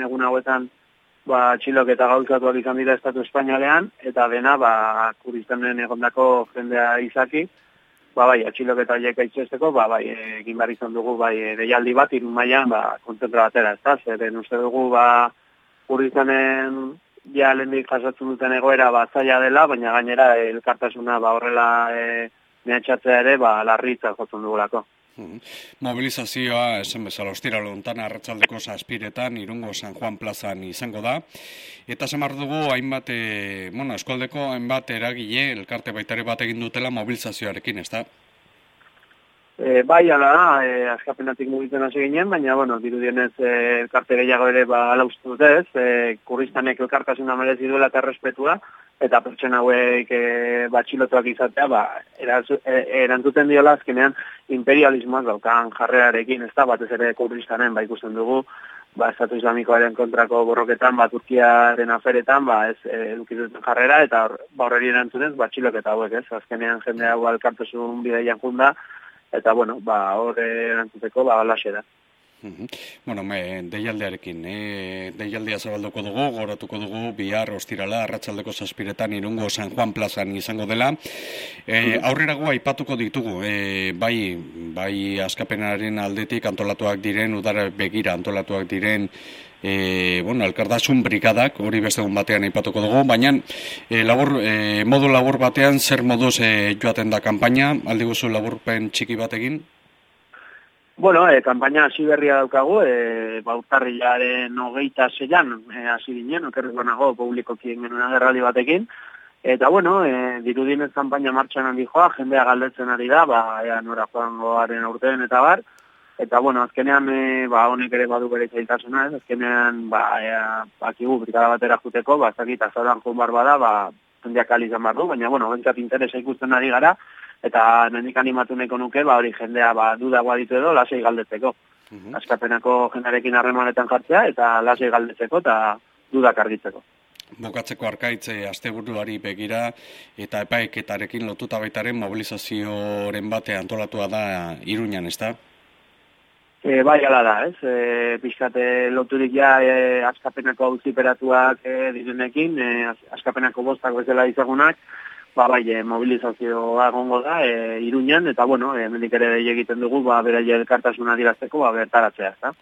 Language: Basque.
egun hauetan ba, txilok eta gauzatuak izan dira Estatu Espainalean, eta dena, ba, kuristanen egondako jendea izaki, ba, bai, atxilok eta itxesteko, ba, bai, egin behar izan dugu, bai, deialdi bat, irun maian, ba, konzentra batera, ez da, zeren uste dugu, ba, kuristanen ja lehendik jasatzen duten egoera, ba, zaila dela, baina gainera, elkartasuna, ba, horrela, e, mehatxatzea ere, ba, larritza jotzen dugulako. Mobilizazioa, esen bezala, ostira lontan, arratzaldeko saspiretan, irungo San Juan plazan izango da. Eta zemar dugu, hainbat, e, bueno, eskualdeko hainbat eragile, elkarte baitare bat egin dutela mobilizazioarekin, ez da? E, bai, ala e, askapenatik mugitzen hasi ginen, baina, bueno, dirudienez e, elkarte gehiago ere ba, ala uste dut ez, e, kurristanek elkartasuna merezi duela eta respetua, eta pertsona hauek e, batxilotuak izatea, ba, e, erantzuten diola azkenean imperialismoak daukan jarrearekin, ez da, batez ere kurristanen, ba, ikusten dugu, ba, estatu islamikoaren kontrako borroketan, ba, Turkiaren aferetan, ba, ez, e, edukituten jarrera, eta ba, horreri erantzunez, batxiloketa hauek, ez, azkenean jende hau alkartuzun bideian junda, eta, bueno, ba, horre erantzuteko, ba, balaxe da. Bueno, me, deialdearekin, e, deialdea zabalduko dugu, goratuko dugu, bihar, ostirala, arratsaldeko zazpiretan, irungo San Juan plazan izango dela. E, aurrera goa ipatuko ditugu, e, bai, bai askapenaren aldetik antolatuak diren, udara begira antolatuak diren, e, bueno, elkardasun brigadak, hori beste batean ipatuko dugu, baina e, labur, e, modu labur batean, zer moduz e, joaten da kanpaina, aldi guzu laburpen txiki batekin? Bueno, e, kampaina hasi berria daukagu, e, bautarrilaren hogeita zeian, e, hasi dinen, okerrez nago publikoki genuen agerraldi batekin, eta bueno, e, dirudinez kampaina martxan handi joa, jendea galdetzen ari da, ba, ea nora joangoaren urtean eta bar, eta bueno, azkenean, e, ba, honek ere badu bere zaitasuna, ez, azkenean, ba, ea, bakigu, brikada batera juteko, ba, ez dakit, azoran joan bar bada, ba, jendeak alizan bar du, baina, bueno, bentsat interesa ikusten ari gara, eta nendik animatu neko nuke, ba, hori jendea ba, dudagoa ditu edo, lasei galdetzeko. Mm Askapenako jendarekin harremanetan jartzea, eta lasei galdetzeko, eta dudak argitzeko. Bukatzeko arkaitze asteburuari begira eta epaiketarekin lotuta baitaren mobilizazioaren bate antolatua da Iruñan, ezta? E, bai, ala da, ez? E, pixkate loturik ja e, askapenako hau ziperatuak e, direnekin, e, askapenako bostak bezala izagunak, ba, bai, e, mobilizazioa gongo da, e, iruñan, eta, bueno, e, mendik ere egiten dugu, ba, bera elkartasuna dirazteko, ba, bertaratzea, eta.